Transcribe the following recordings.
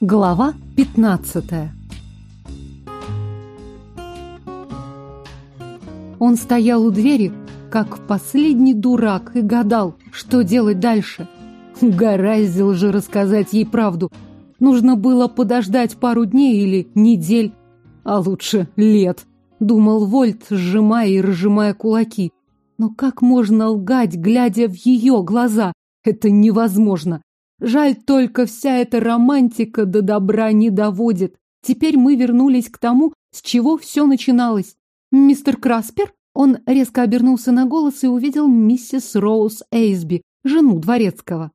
Глава 15 Он стоял у двери, как последний дурак, и гадал, что делать дальше. Угораздил же рассказать ей правду. Нужно было подождать пару дней или недель, а лучше лет, думал Вольт, сжимая и разжимая кулаки. Но как можно лгать, глядя в ее глаза? Это невозможно. Жаль только, вся эта романтика до добра не доводит. Теперь мы вернулись к тому, с чего все начиналось. Мистер Краспер? Он резко обернулся на голос и увидел миссис Роуз Эйсби, жену дворецкого.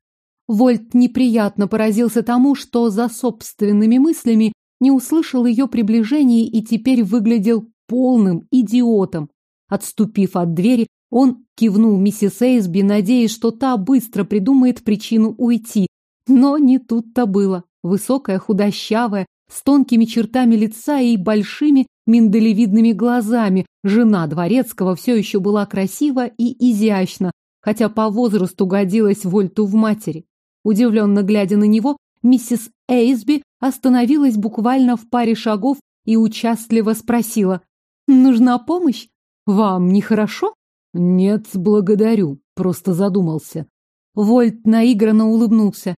Вольт неприятно поразился тому, что за собственными мыслями не услышал ее приближения и теперь выглядел полным идиотом. Отступив от двери, он кивнул миссис Эйсби, надеясь, что та быстро придумает причину уйти. Но не тут-то было. Высокая, худощавая, с тонкими чертами лица и большими миндалевидными глазами, жена дворецкого все еще была красива и изящна, хотя по возрасту годилась Вольту в матери. Удивленно глядя на него, миссис Эйсби остановилась буквально в паре шагов и участливо спросила. «Нужна помощь? Вам нехорошо?» Нет, благодарю, просто задумался. Вольт наигранно улыбнулся.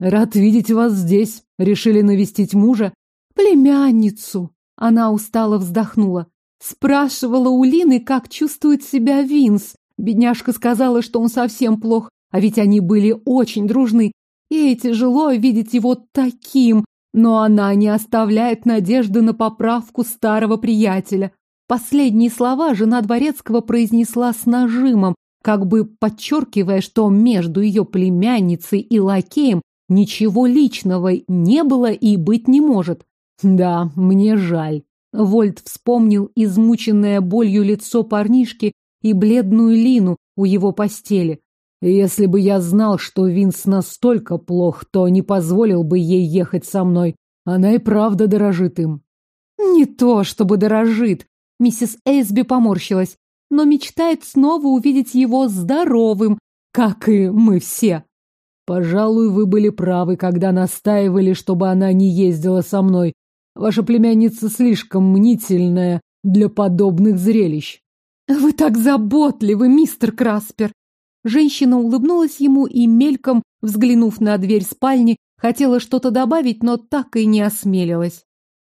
Рад видеть вас здесь. Решили навестить мужа? Племянницу. Она устало вздохнула. Спрашивала у Лины, как чувствует себя Винс. Бедняжка сказала, что он совсем плох, а ведь они были очень дружны. Ей тяжело видеть его таким, но она не оставляет надежды на поправку старого приятеля. Последние слова жена Дворецкого произнесла с нажимом, как бы подчеркивая, что между ее племянницей и лакеем ничего личного не было и быть не может. Да, мне жаль. Вольт вспомнил измученное болью лицо парнишки и бледную Лину у его постели. Если бы я знал, что Винс настолько плох, то не позволил бы ей ехать со мной. Она и правда дорожит им. Не то, чтобы дорожит. Миссис Эйсби поморщилась, но мечтает снова увидеть его здоровым, как и мы все. Пожалуй, вы были правы, когда настаивали, чтобы она не ездила со мной. Ваша племянница слишком мнительная для подобных зрелищ. Вы так заботливы, мистер Краспер. Женщина улыбнулась ему и, мельком взглянув на дверь спальни, хотела что-то добавить, но так и не осмелилась.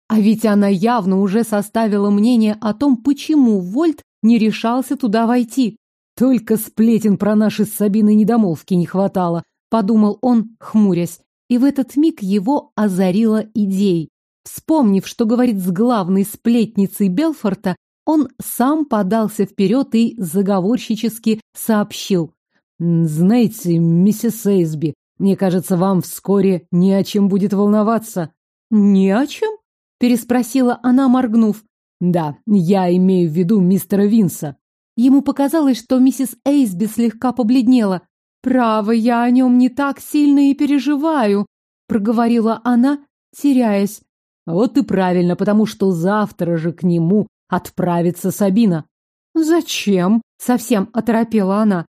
А ведь она явно уже составила мнение о том, почему Вольт не решался туда войти. Только сплетен про наши с Сабиной недомолвки не хватало, подумал он, хмурясь. И в этот миг его озарила идеей. Вспомнив, что говорит с главной сплетницей Белфорта, он сам подался вперед и заговорщически сообщил. «Знаете, миссис Эйсби, мне кажется, вам вскоре не о чем будет волноваться». «Не о чем?» переспросила она, моргнув. Да, я имею в виду мистера Винса. Ему показалось, что миссис Эйсби слегка побледнела. Право, я о нем не так сильно и переживаю, проговорила она, теряясь. Вот и правильно, потому что завтра же к нему отправится Сабина. Зачем? Совсем оторопела она.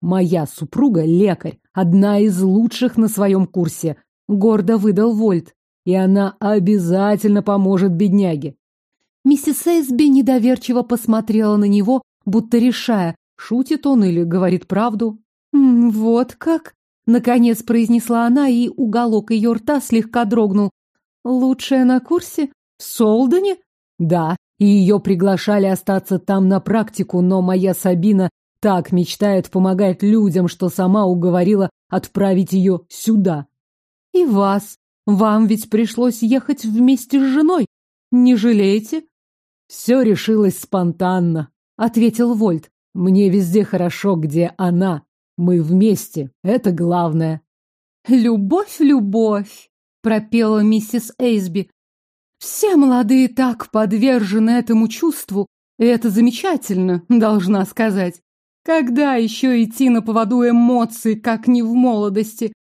Моя супруга лекарь, одна из лучших на своем курсе, гордо выдал Вольт и она обязательно поможет бедняге. Миссис Эйсби недоверчиво посмотрела на него, будто решая, шутит он или говорит правду. «Вот как?» — наконец произнесла она, и уголок ее рта слегка дрогнул. «Лучшая на курсе? В Солдане?» «Да, и ее приглашали остаться там на практику, но моя Сабина так мечтает помогать людям, что сама уговорила отправить ее сюда». «И вас вам ведь пришлось ехать вместе с женой. Не жалеете? Все решилось спонтанно, ответил Вольт. Мне везде хорошо, где она. Мы вместе. Это главное. Любовь, любовь, пропела миссис Эйсби. Все молодые так подвержены этому чувству, и это замечательно, должна сказать. Когда еще идти на поводу эмоций, как не в молодости?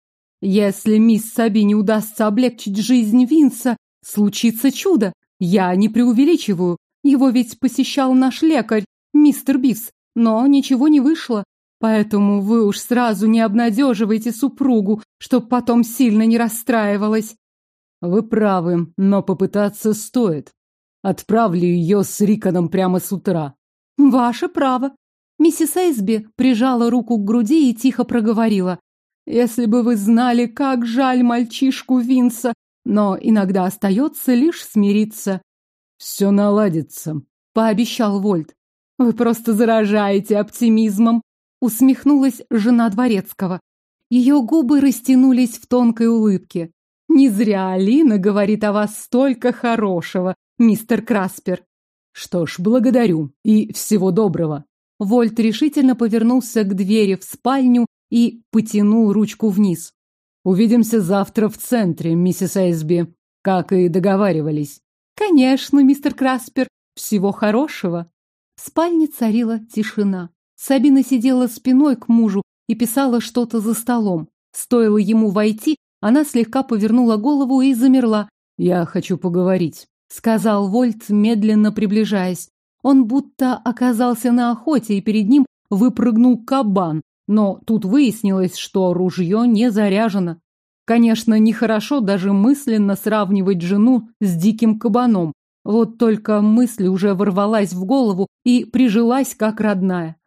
Если мисс Сабине удастся облегчить жизнь Винса, случится чудо. Я не преувеличиваю. Его ведь посещал наш лекарь, мистер Бивс, но ничего не вышло. Поэтому вы уж сразу не обнадеживайте супругу, чтоб потом сильно не расстраивалась. Вы правы, но попытаться стоит. Отправлю ее с Риконом прямо с утра. Ваше право. Миссис Эйсби прижала руку к груди и тихо проговорила. Если бы вы знали, как жаль мальчишку Винса, но иногда остается лишь смириться. Все наладится, пообещал Вольт. Вы просто заражаете оптимизмом, усмехнулась жена дворецкого. Ее губы растянулись в тонкой улыбке. Не зря Алина говорит о вас столько хорошего, мистер Краспер. Что ж, благодарю и всего доброго. Вольт решительно повернулся к двери в спальню и потянул ручку вниз. Увидимся завтра в центре, миссис Эйсби, как и договаривались. Конечно, мистер Краспер. Всего хорошего. В спальне царила тишина. Сабина сидела спиной к мужу и писала что-то за столом. Стоило ему войти, она слегка повернула голову и замерла. «Я хочу поговорить», — сказал Вольт, медленно приближаясь. Он будто оказался на охоте, и перед ним выпрыгнул кабан, но тут выяснилось, что ружье не заряжено. Конечно, нехорошо даже мысленно сравнивать жену с диким кабаном. Вот только мысль уже ворвалась в голову и прижилась как родная.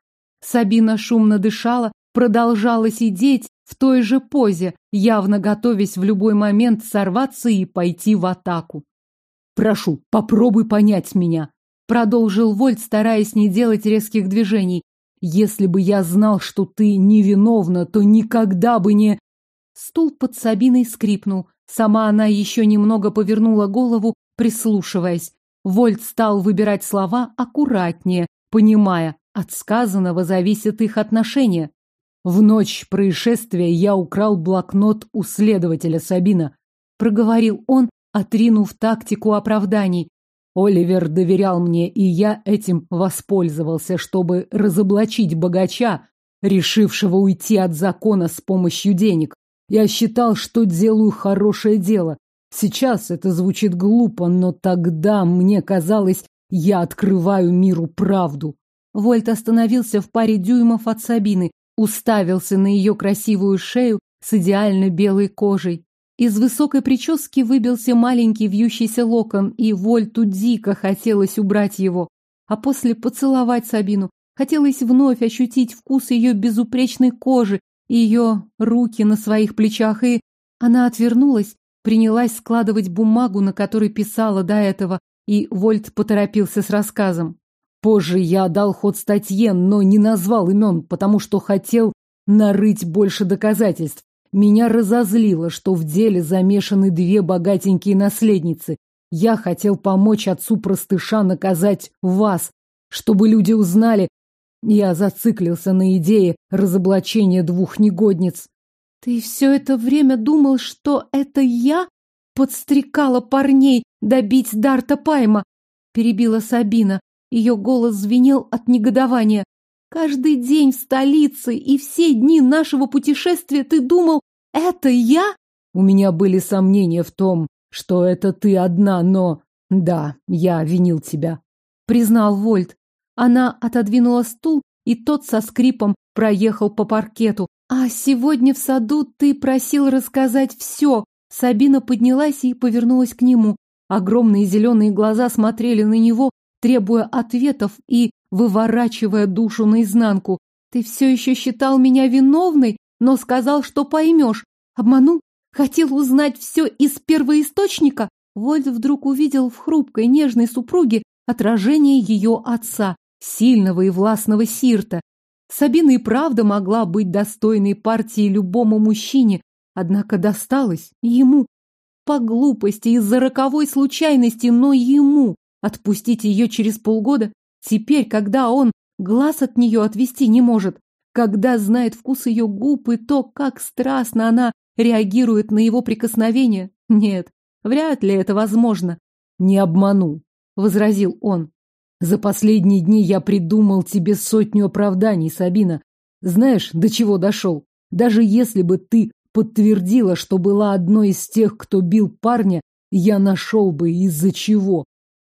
Сабина шумно дышала, продолжала сидеть в той же позе, явно готовясь в любой момент сорваться и пойти в атаку. «Прошу, попробуй понять меня», — продолжил Вольт, стараясь не делать резких движений. Если бы я знал, что ты невиновна, то никогда бы не... Стул под Сабиной скрипнул. Сама она еще немного повернула голову, прислушиваясь. Вольт стал выбирать слова аккуратнее, понимая, от сказанного зависит их отношение. В ночь происшествия я украл блокнот у следователя Сабина. Проговорил он, отринув тактику оправданий. Оливер доверял мне, и я этим воспользовался, чтобы разоблачить богача, решившего уйти от закона с помощью денег. Я считал, что делаю хорошее дело. Сейчас это звучит глупо, но тогда мне казалось, я открываю миру правду. Вольт остановился в паре дюймов от Сабины, уставился на ее красивую шею с идеально белой кожей. Из высокой прически выбился маленький вьющийся локон, и Вольту дико хотелось убрать его, а после поцеловать Сабину. Хотелось вновь ощутить вкус ее безупречной кожи, ее руки на своих плечах, и она отвернулась, принялась складывать бумагу, на которой писала до этого, и Вольт поторопился с рассказом. Позже я дал ход статье, но не назвал имен, потому что хотел нарыть больше доказательств. Меня разозлило, что в деле замешаны две богатенькие наследницы. Я хотел помочь отцу простыша наказать вас, чтобы люди узнали. Я зациклился на идее разоблачения двух негодниц. Ты все это время думал, что это я подстрекала парней добить Дарта Пайма? Перебила Сабина. Ее голос звенел от негодования. Каждый день в столице и все дни нашего путешествия ты думал, это я? У меня были сомнения в том, что это ты одна, но... Да, я винил тебя. Признал Вольт. Она отодвинула стул, и тот со скрипом проехал по паркету. А сегодня в саду ты просил рассказать все. Сабина поднялась и повернулась к нему. Огромные зеленые глаза смотрели на него, требуя ответов и выворачивая душу наизнанку. Ты все еще считал меня виновной, но сказал, что поймешь. Обманул? Хотел узнать все из первоисточника? Вольт вдруг увидел в хрупкой, нежной супруге отражение ее отца, сильного и властного Сирта. Сабина и правда могла быть достойной партии любому мужчине, однако досталось ему. По глупости, из-за роковой случайности, но ему. Отпустить ее через полгода? Теперь, когда он глаз от нее отвести не может, когда знает вкус ее губ и то, как страстно она реагирует на его прикосновение? Нет, вряд ли это возможно. Не обману, возразил он. За последние дни я придумал тебе сотню оправданий, Сабина. Знаешь, до чего дошел? Даже если бы ты подтвердила, что была одной из тех, кто бил парня, я нашел бы из-за чего.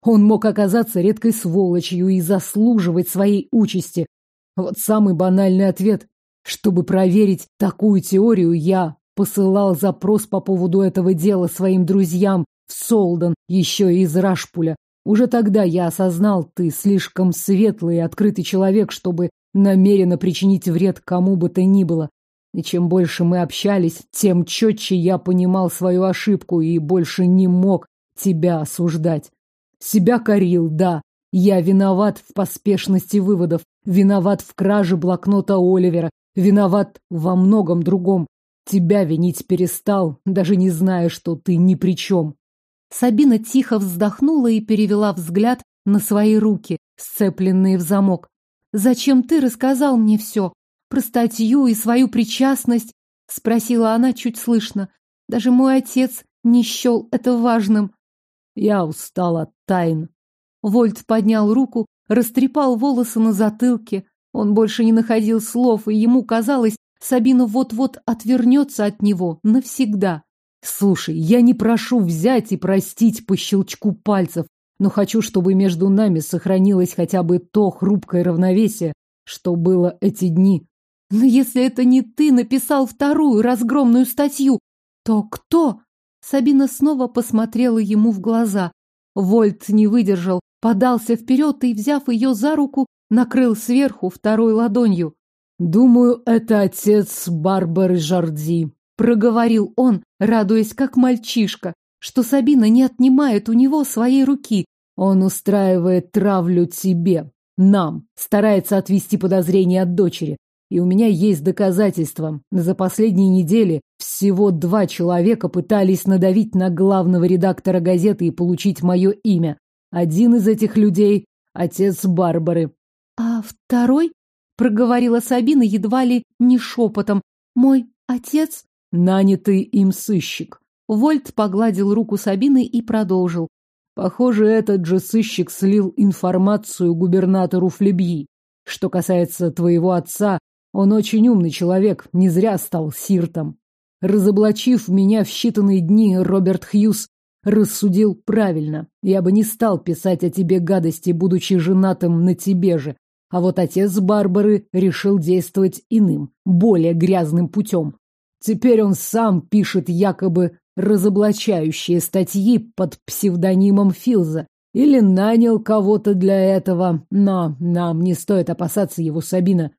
Он мог оказаться редкой сволочью и заслуживать своей участи. Вот самый банальный ответ. Чтобы проверить такую теорию, я посылал запрос по поводу этого дела своим друзьям в Солден, еще из Рашпуля. Уже тогда я осознал, ты слишком светлый и открытый человек, чтобы намеренно причинить вред кому бы то ни было. И чем больше мы общались, тем четче я понимал свою ошибку и больше не мог тебя осуждать. Себя корил, да. Я виноват в поспешности выводов, виноват в краже блокнота Оливера, виноват во многом другом. Тебя винить перестал, даже не зная, что ты ни при чем. Сабина тихо вздохнула и перевела взгляд на свои руки, сцепленные в замок. «Зачем ты рассказал мне все? Про статью и свою причастность?» — спросила она чуть слышно. «Даже мой отец не счел это важным». «Я устал от тайн». Вольт поднял руку, растрепал волосы на затылке. Он больше не находил слов, и ему казалось, Сабина вот-вот отвернется от него навсегда. Слушай, я не прошу взять и простить по щелчку пальцев, но хочу, чтобы между нами сохранилось хотя бы то хрупкое равновесие, что было эти дни. Но если это не ты написал вторую разгромную статью, то кто? Сабина снова посмотрела ему в глаза. Вольт не выдержал, подался вперед и, взяв ее за руку, накрыл сверху второй ладонью. «Думаю, это отец Барбары Жарди», — проговорил он, радуясь как мальчишка, что Сабина не отнимает у него своей руки. Он устраивает травлю тебе, нам, старается отвести подозрения от дочери. И у меня есть доказательства. За последние недели всего два человека пытались надавить на главного редактора газеты и получить мое имя. Один из этих людей — отец Барбары. А второй? проговорила Сабина едва ли не шепотом. Мой отец? Нанятый им сыщик. Вольт погладил руку Сабины и продолжил. Похоже, этот же сыщик слил информацию губернатору Флебьи. Что касается твоего отца, он очень умный человек, не зря стал сиртом. Разоблачив меня в считанные дни, Роберт Хьюз рассудил правильно. Я бы не стал писать о тебе гадости, будучи женатым на тебе же. А вот отец Барбары решил действовать иным, более грязным путем. Теперь он сам пишет якобы разоблачающие статьи под псевдонимом Филза. Или нанял кого-то для этого. Но нам не стоит опасаться его, Сабина.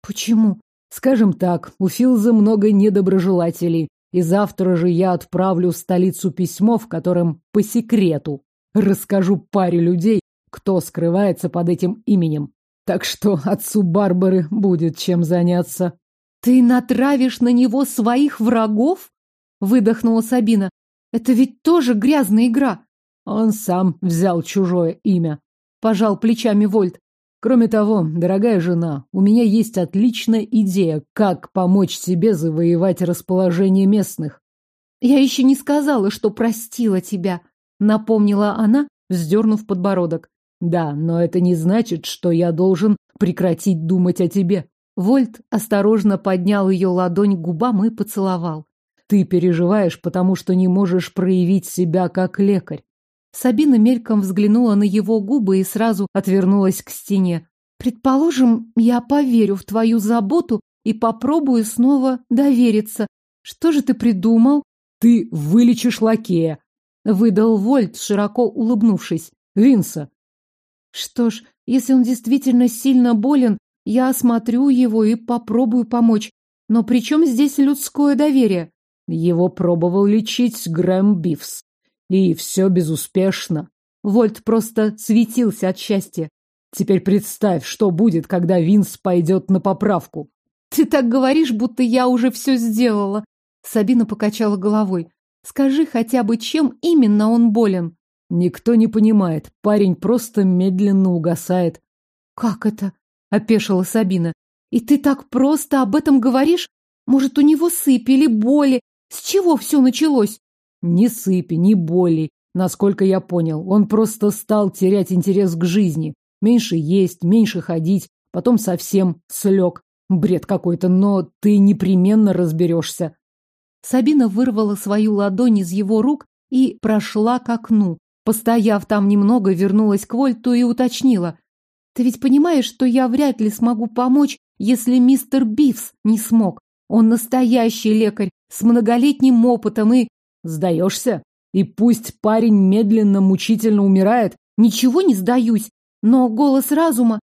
Почему? Скажем так, у Филза много недоброжелателей. И завтра же я отправлю в столицу письмо, в котором по секрету расскажу паре людей, кто скрывается под этим именем. Так что отцу Барбары будет чем заняться. Ты натравишь на него своих врагов? Выдохнула Сабина. Это ведь тоже грязная игра. Он сам взял чужое имя. Пожал плечами Вольт. Кроме того, дорогая жена, у меня есть отличная идея, как помочь себе завоевать расположение местных. Я еще не сказала, что простила тебя, напомнила она, вздернув подбородок. Да, но это не значит, что я должен прекратить думать о тебе. Вольт осторожно поднял ее ладонь к губам и поцеловал. Ты переживаешь, потому что не можешь проявить себя как лекарь. Сабина мельком взглянула на его губы и сразу отвернулась к стене. Предположим, я поверю в твою заботу и попробую снова довериться. Что же ты придумал? Ты вылечишь лакея, выдал Вольт, широко улыбнувшись. Винса, что ж, если он действительно сильно болен, я осмотрю его и попробую помочь. Но при чем здесь людское доверие? Его пробовал лечить Грэм Бифс. И все безуспешно. Вольт просто светился от счастья. Теперь представь, что будет, когда Винс пойдет на поправку. Ты так говоришь, будто я уже все сделала. Сабина покачала головой. Скажи хотя бы, чем именно он болен? Никто не понимает. Парень просто медленно угасает. Как это? Опешила Сабина. И ты так просто об этом говоришь? Может, у него сыпь или боли? С чего все началось? Ни сыпи, ни боли. Насколько я понял, он просто стал терять интерес к жизни. Меньше есть, меньше ходить, потом совсем слег. Бред какой-то, но ты непременно разберешься. Сабина вырвала свою ладонь из его рук и прошла к окну. Постояв там немного, вернулась к Вольту и уточнила. «Ты ведь понимаешь, что я вряд ли смогу помочь, если мистер Бивс не смог? Он настоящий лекарь, с многолетним опытом и... Сдаешься? И пусть парень медленно, мучительно умирает? Ничего не сдаюсь, но голос разума...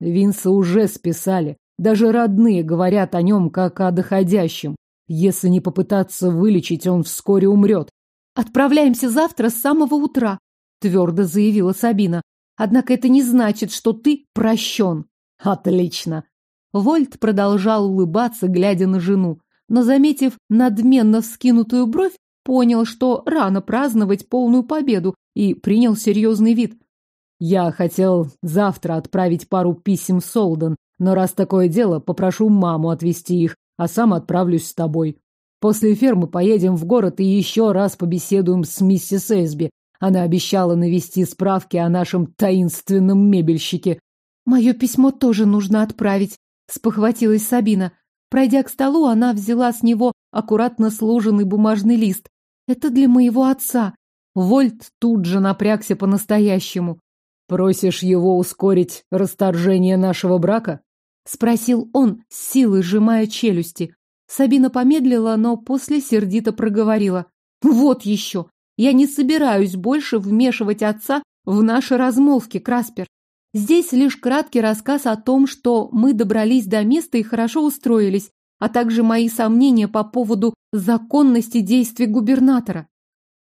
Винса уже списали. Даже родные говорят о нем как о доходящем. Если не попытаться вылечить, он вскоре умрет. «Отправляемся завтра с самого утра», — твердо заявила Сабина. «Однако это не значит, что ты прощен». «Отлично!» Вольт продолжал улыбаться, глядя на жену, но, заметив надменно вскинутую бровь, понял, что рано праздновать полную победу, и принял серьезный вид. «Я хотел завтра отправить пару писем Солден, но раз такое дело, попрошу маму отвезти их, а сам отправлюсь с тобой. После фермы поедем в город и еще раз побеседуем с миссис Эсби. Она обещала навести справки о нашем таинственном мебельщике. Мое письмо тоже нужно отправить, спохватилась Сабина. Пройдя к столу, она взяла с него аккуратно сложенный бумажный лист. Это для моего отца. Вольт тут же напрягся по-настоящему. Просишь его ускорить расторжение нашего брака? Спросил он, с силой сжимая челюсти. Сабина помедлила, но после сердито проговорила. Вот еще! Я не собираюсь больше вмешивать отца в наши размолвки, Краспер. Здесь лишь краткий рассказ о том, что мы добрались до места и хорошо устроились, а также мои сомнения по поводу законности действий губернатора.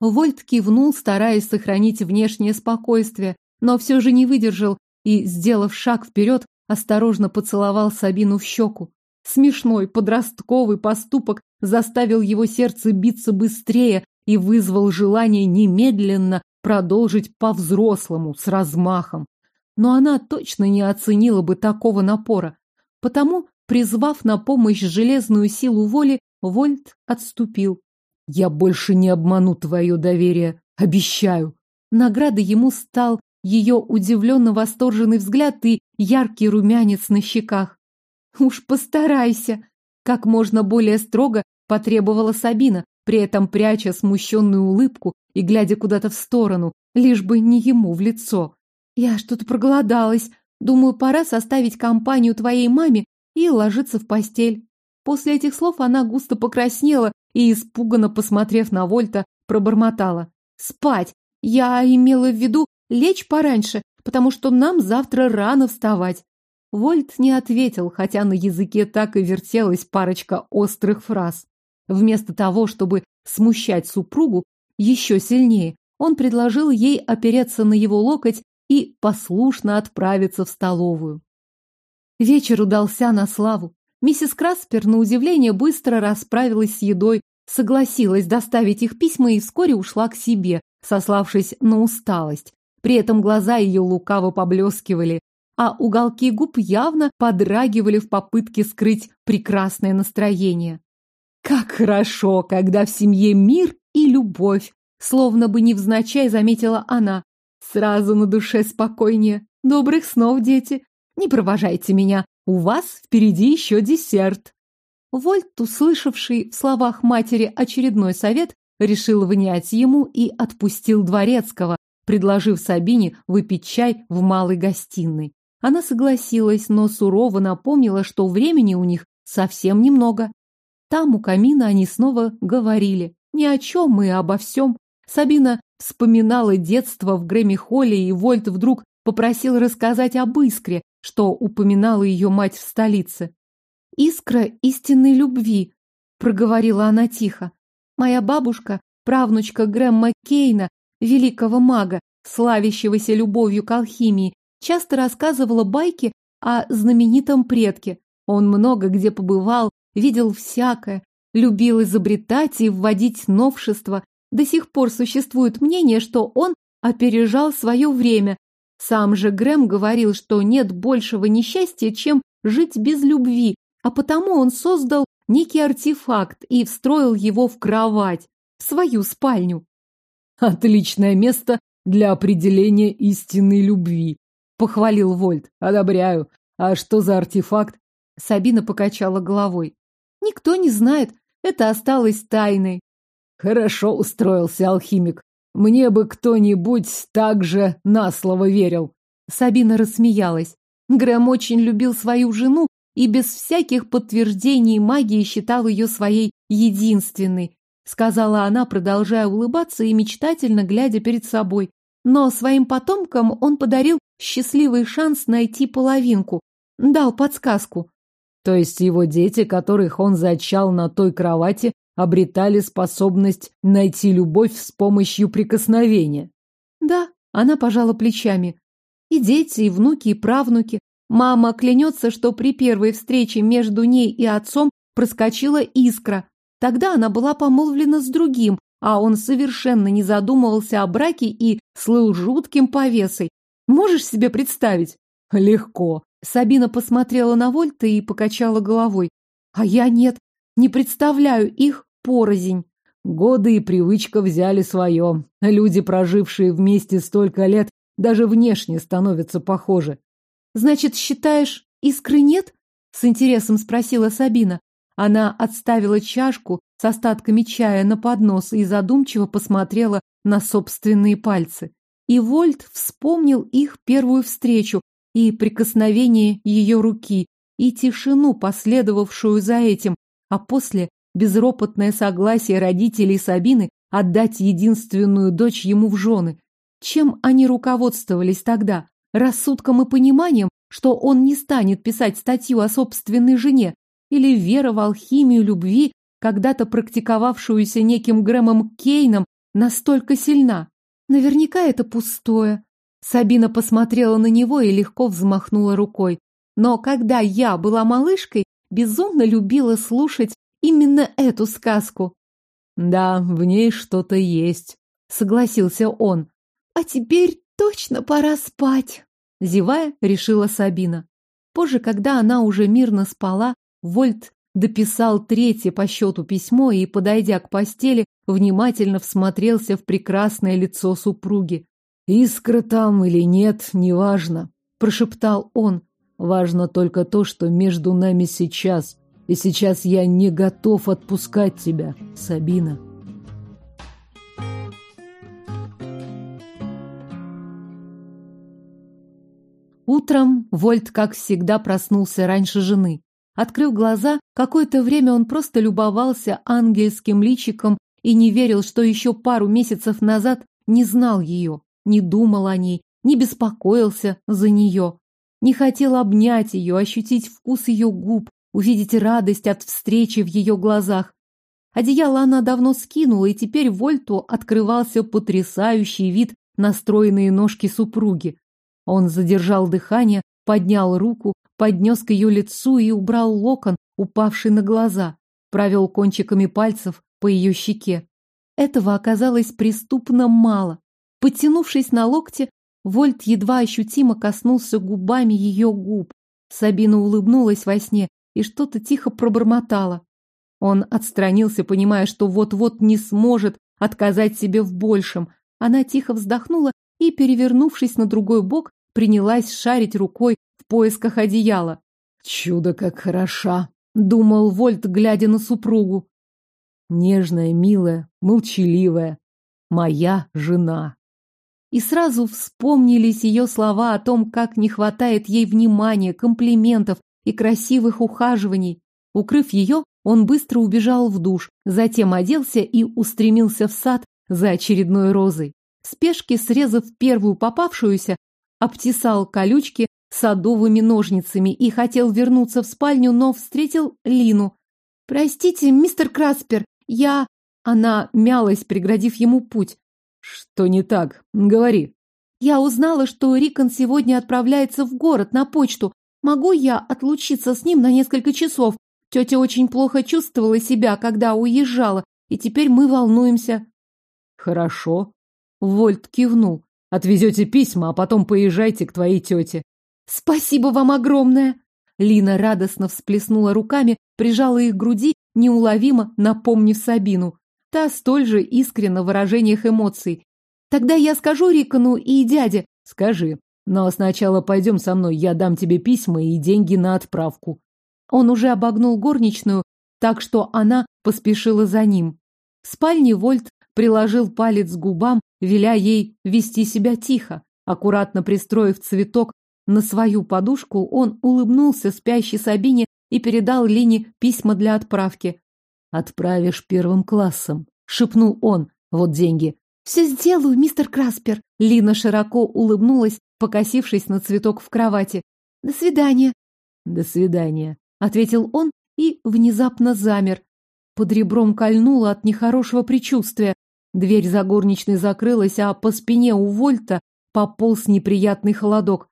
Вольт кивнул, стараясь сохранить внешнее спокойствие, но все же не выдержал и, сделав шаг вперед, осторожно поцеловал Сабину в щеку. Смешной подростковый поступок заставил его сердце биться быстрее и вызвал желание немедленно продолжить по-взрослому, с размахом. Но она точно не оценила бы такого напора. Потому, призвав на помощь железную силу воли, Вольт отступил. «Я больше не обману твое доверие, обещаю». Наградой ему стал ее удивленно восторженный взгляд и яркий румянец на щеках. «Уж постарайся!» Как можно более строго потребовала Сабина, при этом пряча смущенную улыбку и глядя куда-то в сторону, лишь бы не ему в лицо. «Я что-то проголодалась. Думаю, пора составить компанию твоей маме и ложиться в постель». После этих слов она густо покраснела и, испуганно посмотрев на Вольта, пробормотала. «Спать! Я имела в виду лечь пораньше, потому что нам завтра рано вставать. Вольт не ответил, хотя на языке так и вертелась парочка острых фраз. Вместо того, чтобы смущать супругу еще сильнее, он предложил ей опереться на его локоть и послушно отправиться в столовую. Вечер удался на славу. Миссис Краспер, на удивление, быстро расправилась с едой, согласилась доставить их письма и вскоре ушла к себе, сославшись на усталость. При этом глаза ее лукаво поблескивали, а уголки губ явно подрагивали в попытке скрыть прекрасное настроение. Как хорошо, когда в семье мир и любовь, словно бы невзначай заметила она. Сразу на душе спокойнее. Добрых снов, дети. Не провожайте меня, у вас впереди еще десерт. Вольт, услышавший в словах матери очередной совет, решил внять ему и отпустил дворецкого, предложив Сабине выпить чай в малой гостиной. Она согласилась, но сурово напомнила, что времени у них совсем немного. Там у камина они снова говорили. Ни о чем и обо всем. Сабина вспоминала детство в Грэмми-холле, и Вольт вдруг попросил рассказать об искре, что упоминала ее мать в столице. «Искра истинной любви», — проговорила она тихо. «Моя бабушка, правнучка Грэма Кейна, великого мага, славящегося любовью к алхимии, часто рассказывала байки о знаменитом предке. Он много где побывал, видел всякое, любил изобретать и вводить новшества. До сих пор существует мнение, что он опережал свое время. Сам же Грэм говорил, что нет большего несчастья, чем жить без любви, а потому он создал некий артефакт и встроил его в кровать, в свою спальню. Отличное место для определения истинной любви, похвалил Вольт. Одобряю. А что за артефакт? Сабина покачала головой. Никто не знает. Это осталось тайной. Хорошо устроился алхимик. Мне бы кто-нибудь так же на слово верил. Сабина рассмеялась. Грэм очень любил свою жену и без всяких подтверждений магии считал ее своей единственной, сказала она, продолжая улыбаться и мечтательно глядя перед собой. Но своим потомкам он подарил счастливый шанс найти половинку, дал подсказку. То есть его дети, которых он зачал на той кровати, обретали способность найти любовь с помощью прикосновения. Да, она пожала плечами. И дети, и внуки, и правнуки. Мама клянется, что при первой встрече между ней и отцом проскочила искра. Тогда она была помолвлена с другим, а он совершенно не задумывался о браке и слыл жутким повесой. Можешь себе представить? Легко. Сабина посмотрела на Вольта и покачала головой. А я нет, не представляю их порознь. Годы и привычка взяли свое. Люди, прожившие вместе столько лет, даже внешне становятся похожи. Значит, считаешь, искры нет? С интересом спросила Сабина. Она отставила чашку с остатками чая на поднос и задумчиво посмотрела на собственные пальцы. И Вольт вспомнил их первую встречу и прикосновение ее руки, и тишину, последовавшую за этим, а после безропотное согласие родителей Сабины отдать единственную дочь ему в жены. Чем они руководствовались тогда? Рассудком и пониманием, что он не станет писать статью о собственной жене, или вера в алхимию любви, когда-то практиковавшуюся неким Грэмом Кейном, настолько сильна? Наверняка это пустое. Сабина посмотрела на него и легко взмахнула рукой. Но когда я была малышкой, безумно любила слушать именно эту сказку. Да, в ней что-то есть, согласился он. А теперь точно пора спать, зевая, решила Сабина. Позже, когда она уже мирно спала, Вольт дописал третье по счету письмо и, подойдя к постели, внимательно всмотрелся в прекрасное лицо супруги. «Искра там или нет, неважно», — прошептал он. «Важно только то, что между нами сейчас и сейчас я не готов отпускать тебя, Сабина. Утром Вольт, как всегда, проснулся раньше жены. Открыв глаза, какое-то время он просто любовался ангельским личиком и не верил, что еще пару месяцев назад не знал ее, не думал о ней, не беспокоился за нее, не хотел обнять ее, ощутить вкус ее губ, увидеть радость от встречи в ее глазах. Одеяло она давно скинула, и теперь Вольту открывался потрясающий вид на стройные ножки супруги. Он задержал дыхание, поднял руку, поднес к ее лицу и убрал локон, упавший на глаза, провел кончиками пальцев по ее щеке. Этого оказалось преступно мало. Подтянувшись на локте, Вольт едва ощутимо коснулся губами ее губ. Сабина улыбнулась во сне и что-то тихо пробормотала. Он отстранился, понимая, что вот-вот не сможет отказать себе в большем. Она тихо вздохнула и, перевернувшись на другой бок, принялась шарить рукой в поисках одеяла. «Чудо как хороша!» — думал Вольт, глядя на супругу. «Нежная, милая, молчаливая. Моя жена». И сразу вспомнились ее слова о том, как не хватает ей внимания, комплиментов, и красивых ухаживаний. Укрыв ее, он быстро убежал в душ, затем оделся и устремился в сад за очередной розой. В спешке, срезав первую попавшуюся, обтесал колючки садовыми ножницами и хотел вернуться в спальню, но встретил Лину. «Простите, мистер Краспер, я...» Она мялась, преградив ему путь. «Что не так? Говори». «Я узнала, что Рикон сегодня отправляется в город на почту. Могу я отлучиться с ним на несколько часов? Тетя очень плохо чувствовала себя, когда уезжала, и теперь мы волнуемся. Хорошо. Вольт кивнул. Отвезете письма, а потом поезжайте к твоей тете. Спасибо вам огромное. Лина радостно всплеснула руками, прижала их к груди, неуловимо напомнив Сабину. Та столь же искренна в выражениях эмоций. Тогда я скажу Рикону и дяде. Скажи. Но сначала пойдем со мной, я дам тебе письма и деньги на отправку. Он уже обогнул горничную, так что она поспешила за ним. В спальне Вольт приложил палец к губам, веля ей вести себя тихо, аккуратно пристроив цветок на свою подушку, он улыбнулся спящей Сабине и передал Лине письма для отправки. «Отправишь первым классом», — шепнул он. «Вот деньги». «Все сделаю, мистер Краспер». Лина широко улыбнулась, покосившись на цветок в кровати. «До свидания». «До свидания», — ответил он и внезапно замер. Под ребром кольнуло от нехорошего предчувствия. Дверь за горничной закрылась, а по спине у Вольта пополз неприятный холодок.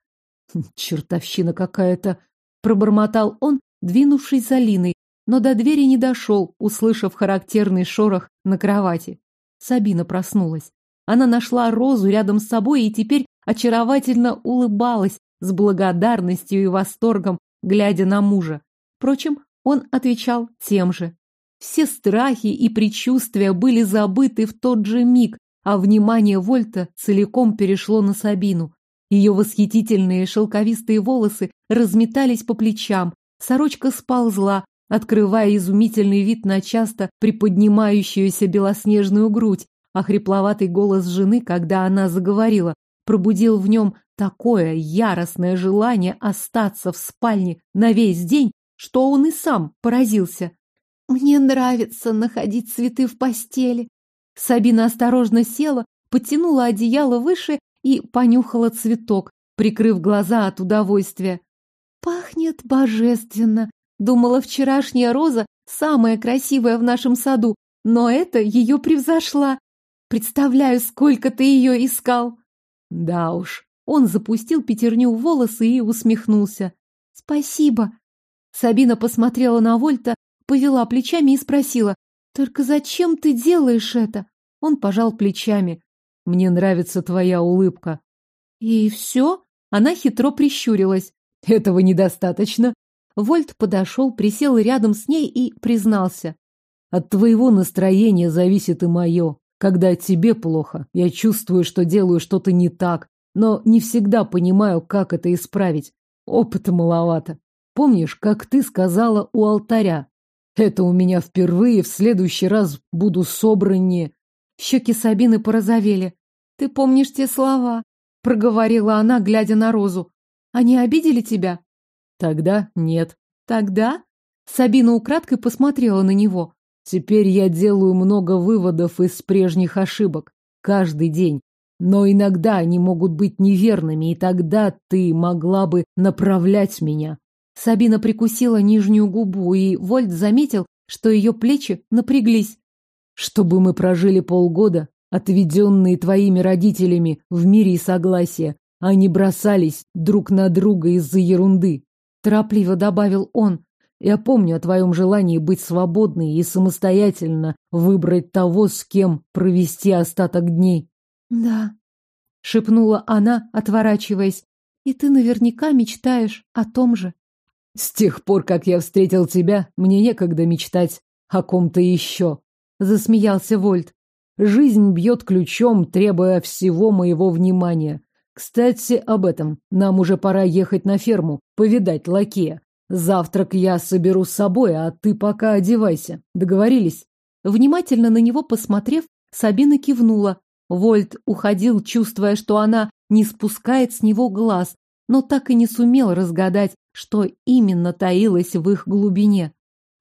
«Хм, «Чертовщина какая-то!» — пробормотал он, двинувшись за Линой, но до двери не дошел, услышав характерный шорох на кровати. Сабина проснулась. Она нашла розу рядом с собой и теперь очаровательно улыбалась с благодарностью и восторгом, глядя на мужа. Впрочем, он отвечал тем же. Все страхи и предчувствия были забыты в тот же миг, а внимание Вольта целиком перешло на Сабину. Ее восхитительные шелковистые волосы разметались по плечам, сорочка сползла, открывая изумительный вид на часто приподнимающуюся белоснежную грудь, а хрипловатый голос жены, когда она заговорила, пробудил в нем такое яростное желание остаться в спальне на весь день, что он и сам поразился. «Мне нравится находить цветы в постели». Сабина осторожно села, подтянула одеяло выше и понюхала цветок, прикрыв глаза от удовольствия. «Пахнет божественно!» Думала, вчерашняя роза самая красивая в нашем саду, но это ее превзошла. Представляю, сколько ты ее искал. Да уж. Он запустил пятерню в волосы и усмехнулся. Спасибо. Сабина посмотрела на Вольта повела плечами и спросила, «Только зачем ты делаешь это?» Он пожал плечами. «Мне нравится твоя улыбка». «И все?» Она хитро прищурилась. «Этого недостаточно». Вольт подошел, присел рядом с ней и признался. «От твоего настроения зависит и мое. Когда тебе плохо, я чувствую, что делаю что-то не так, но не всегда понимаю, как это исправить. Опыта маловато. Помнишь, как ты сказала у алтаря? Это у меня впервые, в следующий раз буду собраннее. Щеки Сабины порозовели. Ты помнишь те слова? Проговорила она, глядя на Розу. Они обидели тебя? Тогда нет. Тогда? Сабина украдкой посмотрела на него. Теперь я делаю много выводов из прежних ошибок. Каждый день. Но иногда они могут быть неверными, и тогда ты могла бы направлять меня. Сабина прикусила нижнюю губу, и Вольт заметил, что ее плечи напряглись. «Чтобы мы прожили полгода, отведенные твоими родителями в мире и согласии, не бросались друг на друга из-за ерунды», — торопливо добавил он. «Я помню о твоем желании быть свободной и самостоятельно выбрать того, с кем провести остаток дней». «Да», — шепнула она, отворачиваясь, — «и ты наверняка мечтаешь о том же». С тех пор, как я встретил тебя, мне некогда мечтать о ком-то еще. Засмеялся Вольт. Жизнь бьет ключом, требуя всего моего внимания. Кстати, об этом. Нам уже пора ехать на ферму, повидать лакея. Завтрак я соберу с собой, а ты пока одевайся. Договорились? Внимательно на него посмотрев, Сабина кивнула. Вольт уходил, чувствуя, что она не спускает с него глаз, но так и не сумел разгадать, что именно таилось в их глубине.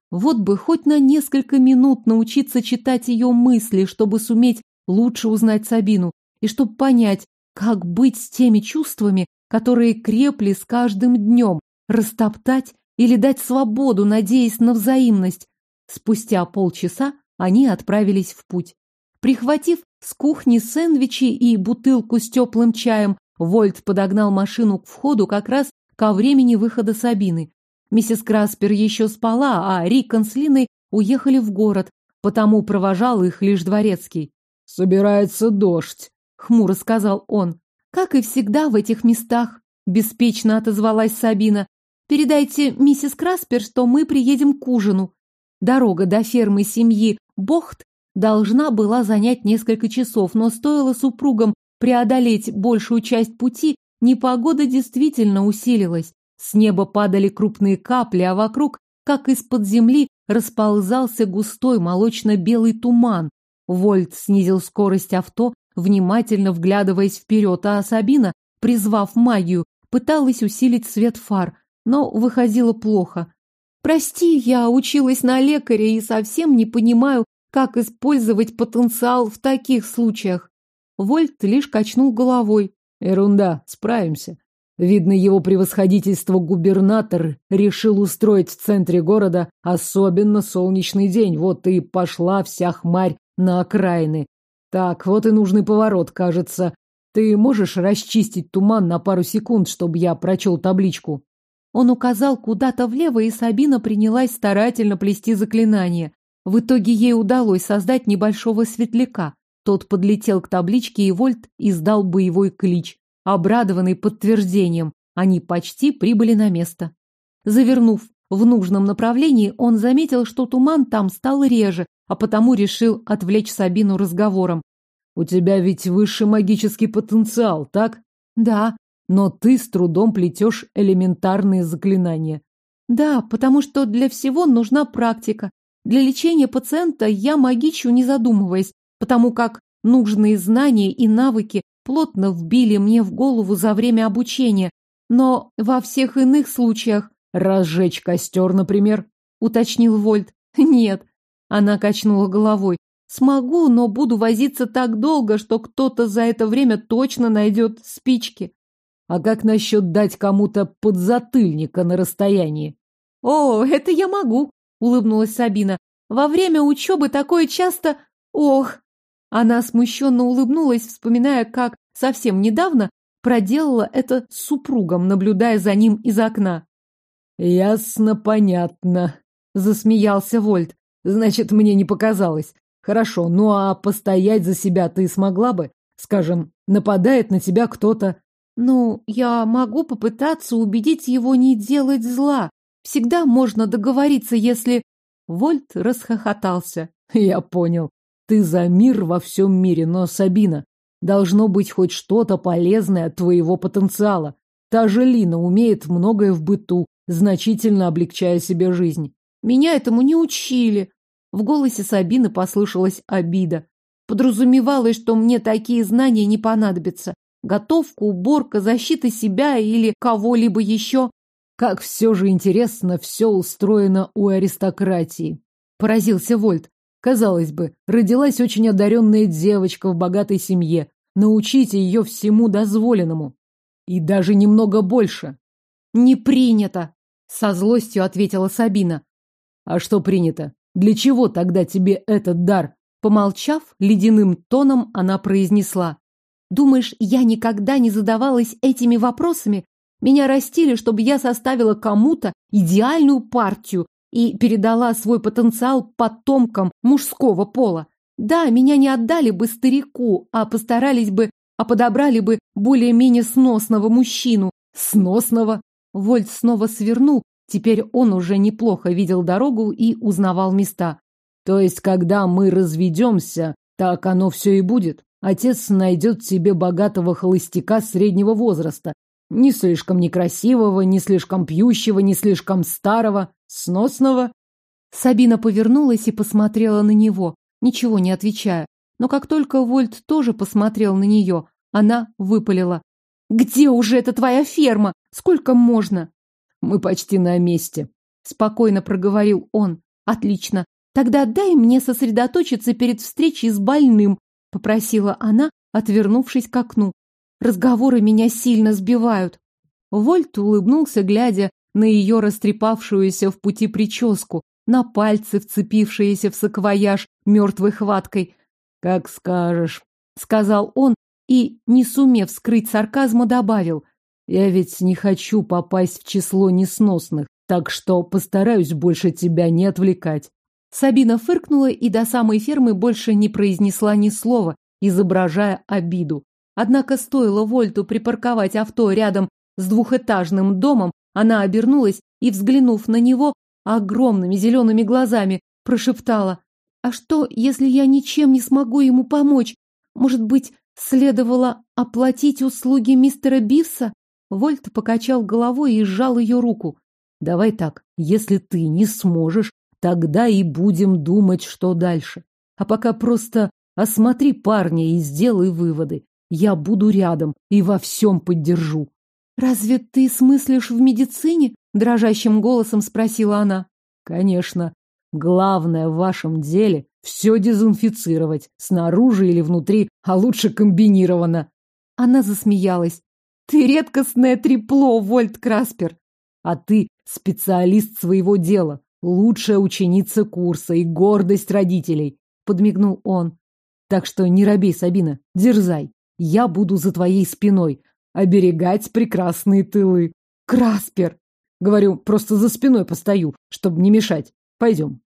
Вот бы хоть на несколько минут научиться читать ее мысли, чтобы суметь лучше узнать Сабину, и чтобы понять, как быть с теми чувствами, которые крепли с каждым днем, растоптать или дать свободу, надеясь на взаимность. Спустя полчаса они отправились в путь. Прихватив с кухни сэндвичи и бутылку с теплым чаем, Вольт подогнал машину к входу как раз ко времени выхода Сабины. Миссис Краспер еще спала, а Рикон с Линой уехали в город, потому провожал их лишь дворецкий. «Собирается дождь», — хмуро сказал он. «Как и всегда в этих местах», — беспечно отозвалась Сабина. «Передайте миссис Краспер, что мы приедем к ужину». Дорога до фермы семьи Бохт должна была занять несколько часов, но стоило супругам преодолеть большую часть пути, Непогода действительно усилилась. С неба падали крупные капли, а вокруг, как из-под земли, расползался густой молочно-белый туман. Вольт снизил скорость авто, внимательно вглядываясь вперед, а Сабина, призвав магию, пыталась усилить свет фар, но выходило плохо. «Прости, я училась на лекаря и совсем не понимаю, как использовать потенциал в таких случаях». Вольт лишь качнул головой. «Ерунда, справимся. Видно, его превосходительство губернатор решил устроить в центре города особенно солнечный день. Вот и пошла вся хмарь на окраины. Так, вот и нужный поворот, кажется. Ты можешь расчистить туман на пару секунд, чтобы я прочел табличку? Он указал куда-то влево, и Сабина принялась старательно плести заклинание. В итоге ей удалось создать небольшого светляка. Тот подлетел к табличке, и Вольт издал боевой клич. Обрадованный подтверждением, они почти прибыли на место. Завернув в нужном направлении, он заметил, что туман там стал реже, а потому решил отвлечь Сабину разговором. «У тебя ведь высший магический потенциал, так?» «Да». «Но ты с трудом плетешь элементарные заклинания». «Да, потому что для всего нужна практика. Для лечения пациента я магичу, не задумываясь, потому как нужные знания и навыки плотно вбили мне в голову за время обучения, но во всех иных случаях... «Разжечь костер, например?» — уточнил Вольт. «Нет». Она качнула головой. «Смогу, но буду возиться так долго, что кто-то за это время точно найдет спички». «А как насчет дать кому-то подзатыльника на расстоянии?» «О, это я могу», — улыбнулась Сабина. «Во время учебы такое часто... Ох!» Она смущенно улыбнулась, вспоминая, как совсем недавно проделала это с супругом, наблюдая за ним из окна. «Ясно, понятно», — засмеялся Вольт. «Значит, мне не показалось. Хорошо, ну а постоять за себя ты смогла бы? Скажем, нападает на тебя кто-то». «Ну, я могу попытаться убедить его не делать зла. Всегда можно договориться, если...» Вольт расхохотался. «Я понял. Ты за мир во всем мире, но, Сабина, должно быть хоть что-то полезное от твоего потенциала. Та же Лина умеет многое в быту, значительно облегчая себе жизнь. Меня этому не учили. В голосе Сабины послышалась обида. Подразумевалось, что мне такие знания не понадобятся. Готовка, уборка, защита себя или кого-либо еще. Как все же интересно все устроено у аристократии. Поразился Вольт. Казалось бы, родилась очень одаренная девочка в богатой семье. Научите ее всему дозволенному. И даже немного больше. Не принято, со злостью ответила Сабина. А что принято? Для чего тогда тебе этот дар? Помолчав, ледяным тоном она произнесла. Думаешь, я никогда не задавалась этими вопросами? Меня растили, чтобы я составила кому-то идеальную партию, и передала свой потенциал потомкам мужского пола. Да, меня не отдали бы старику, а постарались бы, а подобрали бы более-менее сносного мужчину. Сносного? Вольт снова свернул, теперь он уже неплохо видел дорогу и узнавал места. То есть, когда мы разведемся, так оно все и будет. Отец найдет себе богатого холостяка среднего возраста, не слишком некрасивого, не слишком пьющего, не слишком старого, сносного. Сабина повернулась и посмотрела на него, ничего не отвечая. Но как только Вольт тоже посмотрел на нее, она выпалила. «Где уже эта твоя ферма? Сколько можно?» «Мы почти на месте», — спокойно проговорил он. «Отлично. Тогда дай мне сосредоточиться перед встречей с больным», — попросила она, отвернувшись к окну. Разговоры меня сильно сбивают. Вольт улыбнулся, глядя на ее растрепавшуюся в пути прическу, на пальцы, вцепившиеся в саквояж мертвой хваткой. «Как скажешь», — сказал он и, не сумев скрыть сарказма, добавил. «Я ведь не хочу попасть в число несносных, так что постараюсь больше тебя не отвлекать». Сабина фыркнула и до самой фермы больше не произнесла ни слова, изображая обиду. Однако стоило Вольту припарковать авто рядом с двухэтажным домом, она обернулась и, взглянув на него огромными зелеными глазами, прошептала. «А что, если я ничем не смогу ему помочь? Может быть, следовало оплатить услуги мистера Бивса?» Вольт покачал головой и сжал ее руку. «Давай так, если ты не сможешь, тогда и будем думать, что дальше. А пока просто осмотри парня и сделай выводы. Я буду рядом и во всем поддержу. Разве ты смыслишь в медицине? Дрожащим голосом спросила она. Конечно. Главное в вашем деле все дезинфицировать, снаружи или внутри, а лучше комбинированно. Она засмеялась. Ты редкостное трепло, Вольт Краспер. А ты специалист своего дела, лучшая ученица курса и гордость родителей, подмигнул он. Так что не робей, Сабина, дерзай. Я буду за твоей спиной, оберегать прекрасные тылы. Краспер! Говорю, просто за спиной постою, чтобы не мешать. Пойдем.